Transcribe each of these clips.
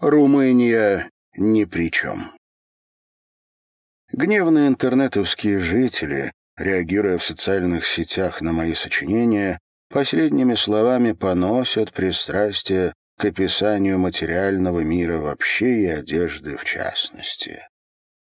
Румыния ни при чем. Гневные интернетовские жители, реагируя в социальных сетях на мои сочинения, последними словами поносят пристрастие к описанию материального мира вообще и одежды в частности.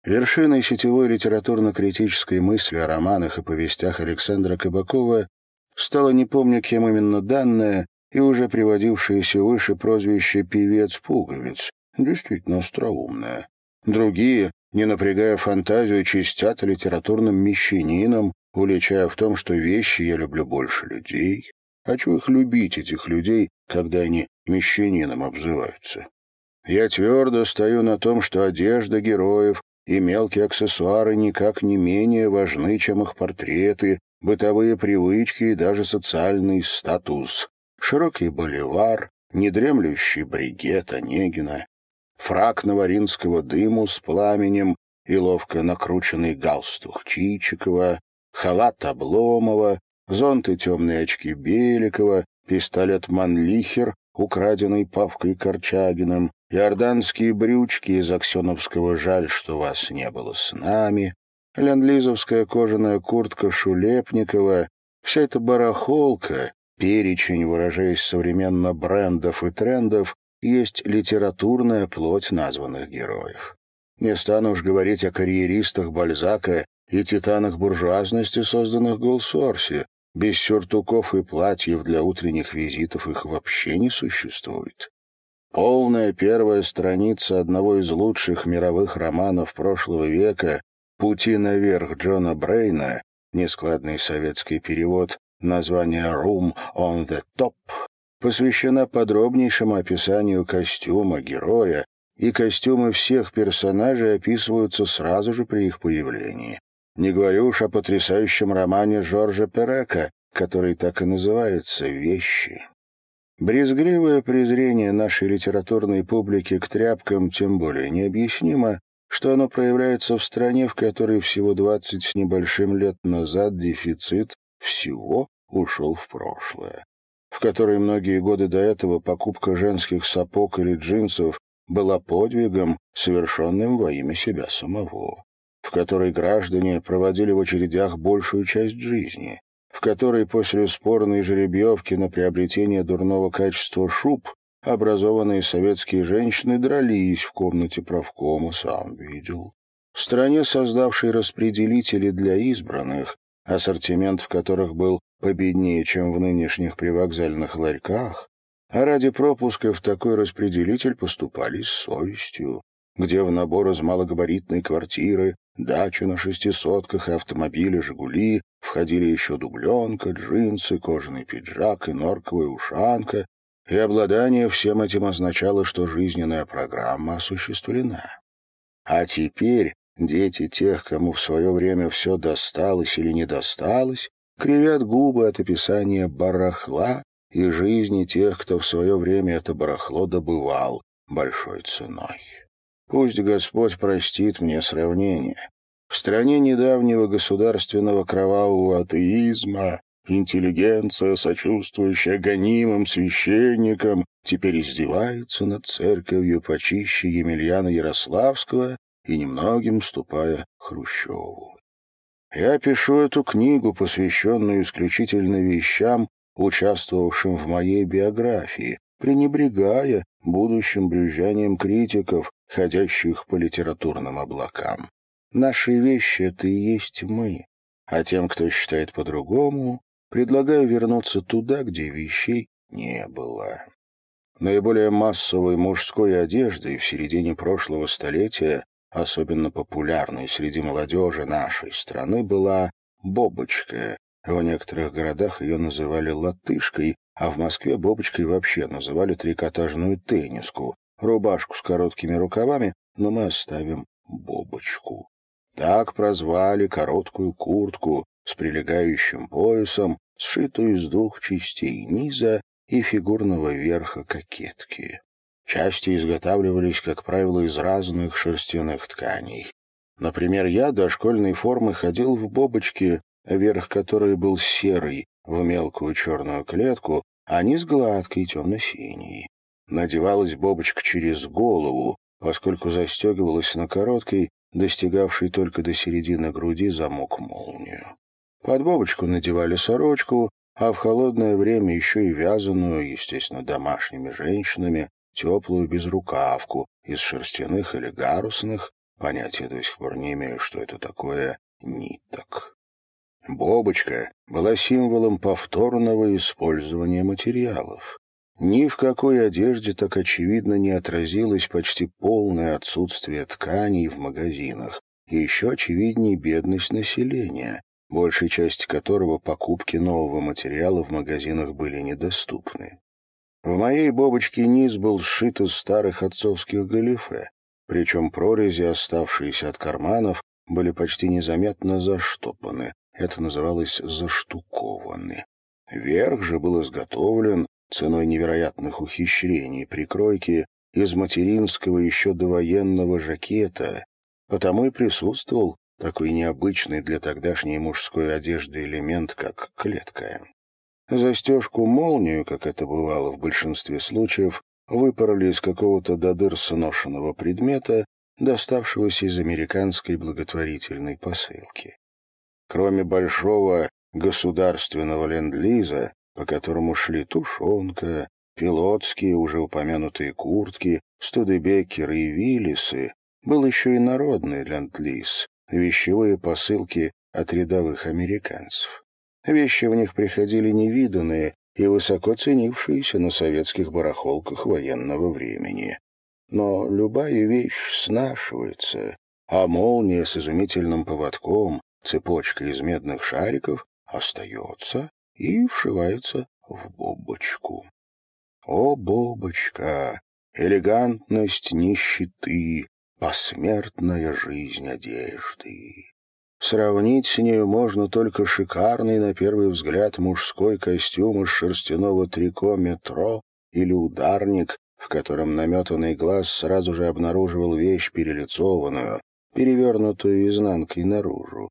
Вершиной сетевой литературно-критической мысли о романах и повестях Александра Кабакова стало не помню кем именно данное, и уже приводившееся выше прозвище «певец-пуговиц», действительно остроумное. Другие, не напрягая фантазию, чистят литературным мещанином, уличая в том, что вещи я люблю больше людей. Хочу их любить, этих людей, когда они мещанином обзываются. Я твердо стою на том, что одежда героев и мелкие аксессуары никак не менее важны, чем их портреты, бытовые привычки и даже социальный статус широкий боливар, недремлющий бригет Онегина, фрак наваринского дыму с пламенем и ловко накрученный галстук Чичикова, халат Обломова, зонты темные очки Беликова, пистолет Манлихер, украденный Павкой Корчагиным, иорданские брючки из аксеновского «Жаль, что вас не было с нами», лендлизовская кожаная куртка Шулепникова, вся эта барахолка, Перечень, выражаясь современно брендов и трендов, есть литературная плоть названных героев. Не стану уж говорить о карьеристах Бальзака и титанах буржуазности, созданных Голсорси. Без сюртуков и платьев для утренних визитов их вообще не существует. Полная первая страница одного из лучших мировых романов прошлого века «Пути наверх» Джона Брейна, нескладный советский перевод, название «Room on the Top» посвящена подробнейшему описанию костюма героя, и костюмы всех персонажей описываются сразу же при их появлении. Не говорю уж о потрясающем романе Жоржа Перека, который так и называется «Вещи». Брезгливое презрение нашей литературной публики к тряпкам тем более необъяснимо, что оно проявляется в стране, в которой всего двадцать с небольшим лет назад дефицит всего ушел в прошлое, в которой многие годы до этого покупка женских сапог или джинсов была подвигом, совершенным во имя себя самого, в которой граждане проводили в очередях большую часть жизни, в которой после спорной жеребьевки на приобретение дурного качества шуб образованные советские женщины дрались в комнате правкома, сам видел. В стране, создавшей распределители для избранных, ассортимент в которых был победнее, чем в нынешних привокзальных ларьках, а ради пропуска в такой распределитель поступали с совестью, где в набор из малогабаритной квартиры, дачу на шестисотках и автомобили «Жигули» входили еще дубленка, джинсы, кожаный пиджак и норковая ушанка, и обладание всем этим означало, что жизненная программа осуществлена. А теперь Дети тех, кому в свое время все досталось или не досталось, кривят губы от описания барахла и жизни тех, кто в свое время это барахло добывал большой ценой. Пусть Господь простит мне сравнение. В стране недавнего государственного кровавого атеизма интеллигенция, сочувствующая гонимым священникам, теперь издевается над церковью почище Емельяна Ярославского и немногим ступая Хрущеву. Я пишу эту книгу, посвященную исключительно вещам, участвовавшим в моей биографии, пренебрегая будущим брюзжанием критиков, ходящих по литературным облакам. Наши вещи — это и есть мы, а тем, кто считает по-другому, предлагаю вернуться туда, где вещей не было. Наиболее массовой мужской одеждой в середине прошлого столетия особенно популярной среди молодежи нашей страны, была «бобочка». В некоторых городах ее называли «латышкой», а в Москве «бобочкой» вообще называли трикотажную тенниску, рубашку с короткими рукавами, но мы оставим «бобочку». Так прозвали короткую куртку с прилегающим поясом, сшитую из двух частей низа и фигурного верха кокетки. Части изготавливались, как правило, из разных шерстяных тканей. Например, я до школьной формы ходил в бобочке, верх которой был серый, в мелкую черную клетку, а низ гладкий, темно-синий. Надевалась бобочка через голову, поскольку застегивалась на короткий, достигавший только до середины груди замок-молнию. Под бобочку надевали сорочку, а в холодное время еще и вязаную, естественно, домашними женщинами, теплую безрукавку из шерстяных или гарусных, понятия до сих пор не имею, что это такое, ниток. Бобочка была символом повторного использования материалов. Ни в какой одежде так очевидно не отразилось почти полное отсутствие тканей в магазинах, и еще очевиднее бедность населения, большей части которого покупки нового материала в магазинах были недоступны. В моей бобочке низ был сшит из старых отцовских галифе, причем прорези, оставшиеся от карманов, были почти незаметно заштопаны. Это называлось «заштукованы». Верх же был изготовлен ценой невероятных ухищрений прикройки из материнского еще довоенного жакета, потому и присутствовал такой необычный для тогдашней мужской одежды элемент, как клетка. Застежку-молнию, как это бывало в большинстве случаев, выпороли из какого-то до дыр сношенного предмета, доставшегося из американской благотворительной посылки. Кроме большого государственного ленд-лиза, по которому шли тушенка, пилотские, уже упомянутые куртки, студебекеры и виллисы, был еще и народный ленд-лиз, вещевые посылки от рядовых американцев. Вещи в них приходили невиданные и высоко ценившиеся на советских барахолках военного времени. Но любая вещь снашивается, а молния с изумительным поводком, цепочка из медных шариков остается и вшивается в бобочку. О, бобочка, элегантность нищеты, посмертная жизнь одежды. Сравнить с нею можно только шикарный, на первый взгляд, мужской костюм из шерстяного трико метро или ударник, в котором наметанный глаз сразу же обнаруживал вещь перелицованную, перевернутую изнанкой наружу.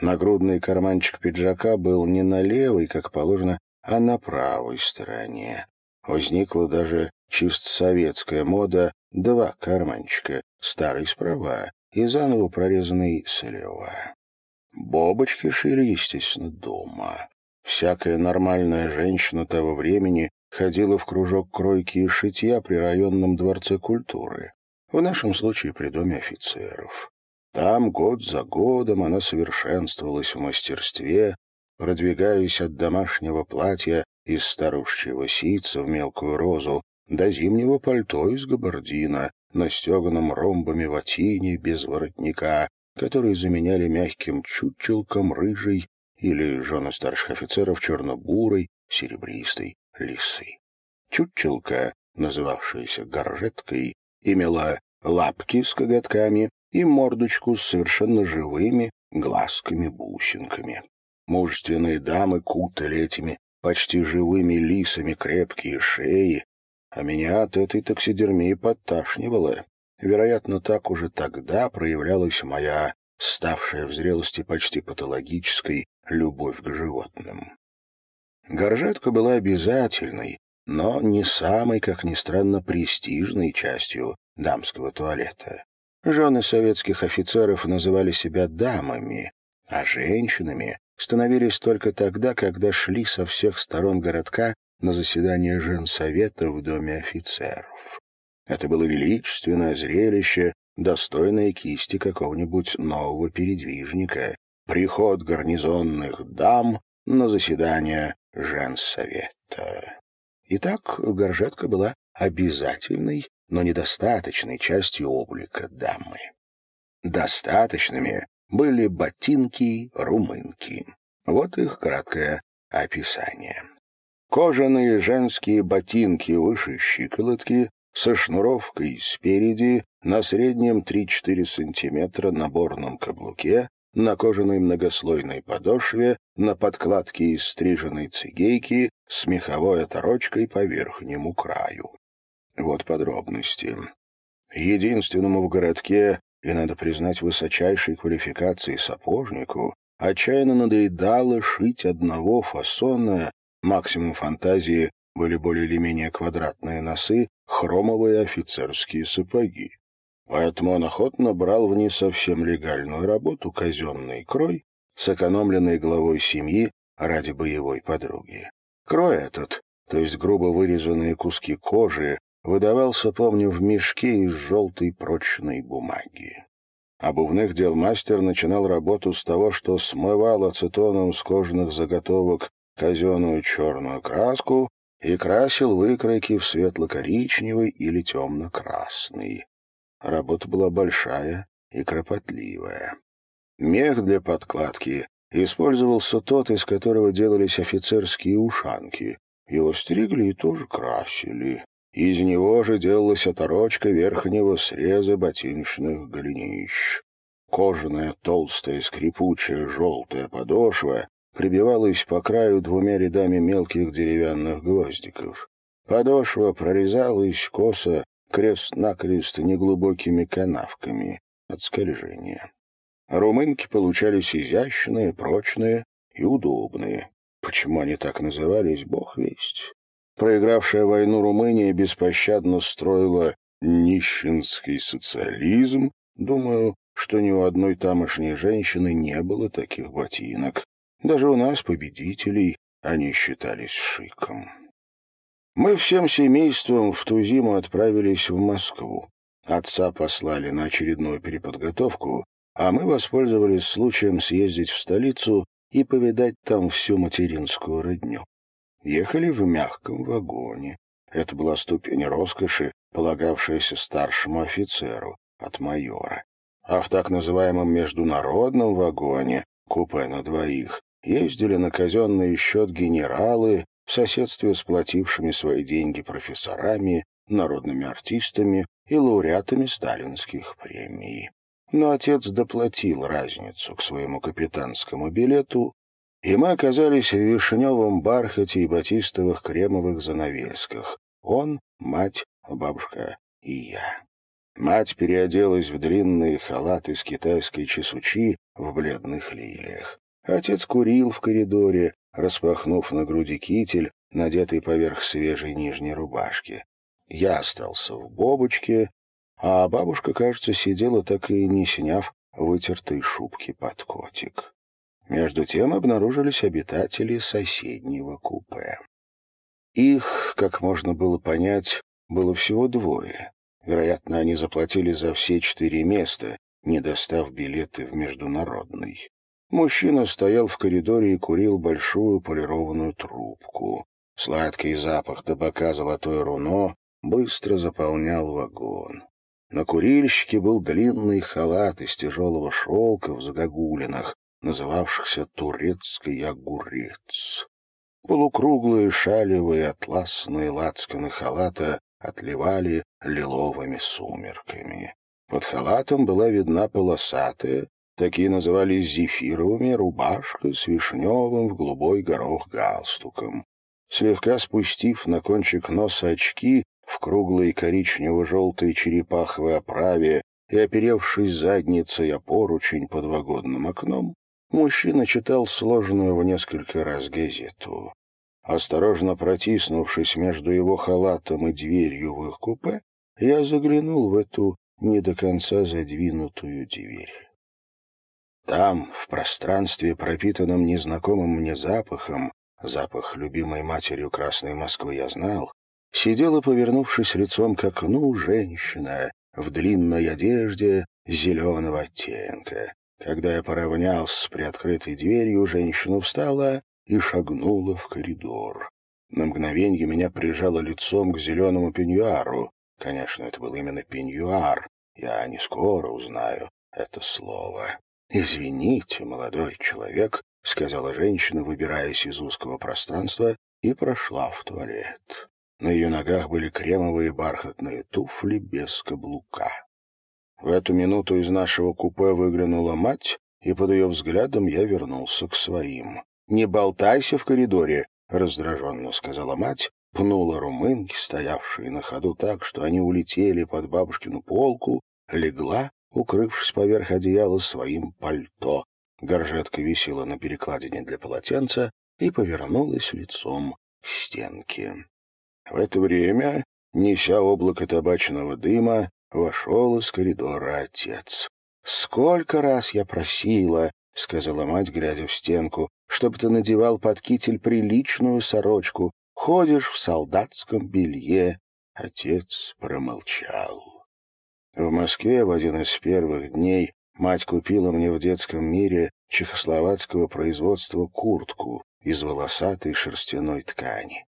Нагрудный карманчик пиджака был не на левой, как положено, а на правой стороне. Возникла даже чисто советская мода два карманчика, старый справа и заново прорезанный слева. Бобочки шили, естественно, дома. Всякая нормальная женщина того времени ходила в кружок кройки и шитья при районном дворце культуры. В нашем случае при доме офицеров. Там год за годом она совершенствовалась в мастерстве, продвигаясь от домашнего платья из старушечьего ситца в мелкую розу до зимнего пальто из габардина, настеганном ромбами ватине без воротника, которые заменяли мягким чучелком рыжей или жены старших офицеров черно-бурой, серебристой лисы. Чучелка, называвшаяся горжеткой, имела лапки с коготками и мордочку с совершенно живыми глазками-бусинками. Мужественные дамы кутали этими почти живыми лисами крепкие шеи, а меня от этой таксидермии подташнивало. Вероятно, так уже тогда проявлялась моя, ставшая в зрелости почти патологической, любовь к животным. Горжетка была обязательной, но не самой, как ни странно, престижной частью дамского туалета. Жены советских офицеров называли себя дамами, а женщинами становились только тогда, когда шли со всех сторон городка на заседание женсовета в доме офицеров. Это было величественное зрелище, достойное кисти какого-нибудь нового передвижника, приход гарнизонных дам на заседание женсовета. Итак, горжетка была обязательной но недостаточной частью облика дамы. Достаточными были ботинки-румынки. Вот их краткое описание. Кожаные женские ботинки выше щиколотки со шнуровкой спереди на среднем 3-4 сантиметра наборном каблуке, на кожаной многослойной подошве, на подкладке из стриженной цигейки с меховой оторочкой по верхнему краю. Вот подробности. Единственному в городке, и, надо признать, высочайшей квалификации сапожнику, отчаянно надоедало шить одного фасона, максимум фантазии, были более или менее квадратные носы, хромовые офицерские сапоги. Поэтому он охотно брал в не совсем легальную работу казенный крой, сэкономленный главой семьи ради боевой подруги. Крой этот, то есть грубо вырезанные куски кожи, выдавался, помню, в мешке из желтой прочной бумаги. Обувных дел мастер начинал работу с того, что смывал ацетоном с кожаных заготовок казенную черную краску и красил выкройки в светло-коричневый или темно-красный. Работа была большая и кропотливая. Мех для подкладки использовался тот, из которого делались офицерские ушанки. Его стригли и тоже красили. Из него же делалась оторочка верхнего среза ботиночных голенищ. Кожаная, толстая, скрипучая, желтая подошва прибивалась по краю двумя рядами мелких деревянных гвоздиков. Подошва прорезалась косо, крест-накрест неглубокими канавками от скольжения. Румынки получались изящные, прочные и удобные. Почему они так назывались, бог весть. Проигравшая войну Румыния беспощадно строила нищенский социализм. Думаю, что ни у одной тамошней женщины не было таких ботинок. Даже у нас, победителей, они считались шиком. Мы всем семейством в ту зиму отправились в Москву. Отца послали на очередную переподготовку, а мы воспользовались случаем съездить в столицу и повидать там всю материнскую родню. Ехали в мягком вагоне. Это была ступень роскоши, полагавшаяся старшему офицеру от майора. А в так называемом международном вагоне, купе на двоих, ездили на казенный счет генералы в соседстве с платившими свои деньги профессорами, народными артистами и лауреатами сталинских премий. Но отец доплатил разницу к своему капитанскому билету и мы оказались в вишневом бархате и батистовых кремовых занавесках. Он, мать, бабушка и я. Мать переоделась в длинный халат из китайской чесучи в бледных лилиях. Отец курил в коридоре, распахнув на груди китель, надетый поверх свежей нижней рубашки. Я остался в бобочке, а бабушка, кажется, сидела так и не сняв вытертой шубки под котик. Между тем обнаружились обитатели соседнего купе. Их, как можно было понять, было всего двое. Вероятно, они заплатили за все четыре места, не достав билеты в международный. Мужчина стоял в коридоре и курил большую полированную трубку. Сладкий запах табака «Золотое руно» быстро заполнял вагон. На курильщике был длинный халат из тяжелого шелка в загогулинах, называвшихся «Турецкий огурец». Полукруглые шалевые атласные лацканы халата отливали лиловыми сумерками. Под халатом была видна полосатая, такие назывались зефировыми, рубашка с вишневым в голубой горох галстуком. Слегка спустив на кончик носа очки в круглой коричнево-желтой черепаховой оправе и оперевшись задницей о поручень под вагонным окном, Мужчина читал сложенную в несколько раз газету. Осторожно протиснувшись между его халатом и дверью в их купе, я заглянул в эту не до конца задвинутую дверь. Там, в пространстве, пропитанном незнакомым мне запахом, запах любимой матерью Красной Москвы я знал, сидела, повернувшись лицом к окну, женщина в длинной одежде зеленого оттенка. Когда я поравнялся с приоткрытой дверью, женщина встала и шагнула в коридор. На мгновенье меня прижало лицом к зеленому пеньюару. Конечно, это был именно пеньюар. Я не скоро узнаю это слово. «Извините, молодой человек», — сказала женщина, выбираясь из узкого пространства, и прошла в туалет. На ее ногах были кремовые бархатные туфли без каблука. В эту минуту из нашего купе выглянула мать, и под ее взглядом я вернулся к своим. «Не болтайся в коридоре», — раздраженно сказала мать, пнула румынки, стоявшие на ходу так, что они улетели под бабушкину полку, легла, укрывшись поверх одеяла своим пальто. Горжетка висела на перекладине для полотенца и повернулась лицом к стенке. В это время, неся облако табачного дыма, вошел из коридора отец. «Сколько раз я просила, — сказала мать, глядя в стенку, — чтобы ты надевал под китель приличную сорочку, ходишь в солдатском белье». Отец промолчал. В Москве в один из первых дней мать купила мне в детском мире чехословацкого производства куртку из волосатой шерстяной ткани.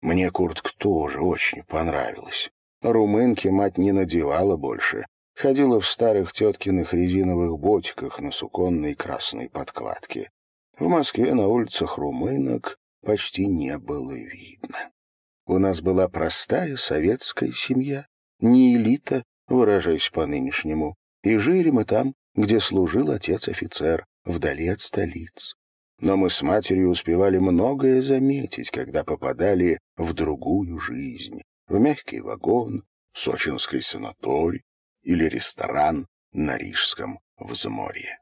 Мне куртка тоже очень понравилась. Румынки мать не надевала больше, ходила в старых теткиных резиновых ботиках на суконной красной подкладке. В Москве на улицах румынок почти не было видно. У нас была простая советская семья, не элита, выражаясь по-нынешнему, и жили мы там, где служил отец-офицер, вдали от столиц. Но мы с матерью успевали многое заметить, когда попадали в другую жизнь, в мягкий вагон, сочинский санаторий или ресторан на Рижском взморье.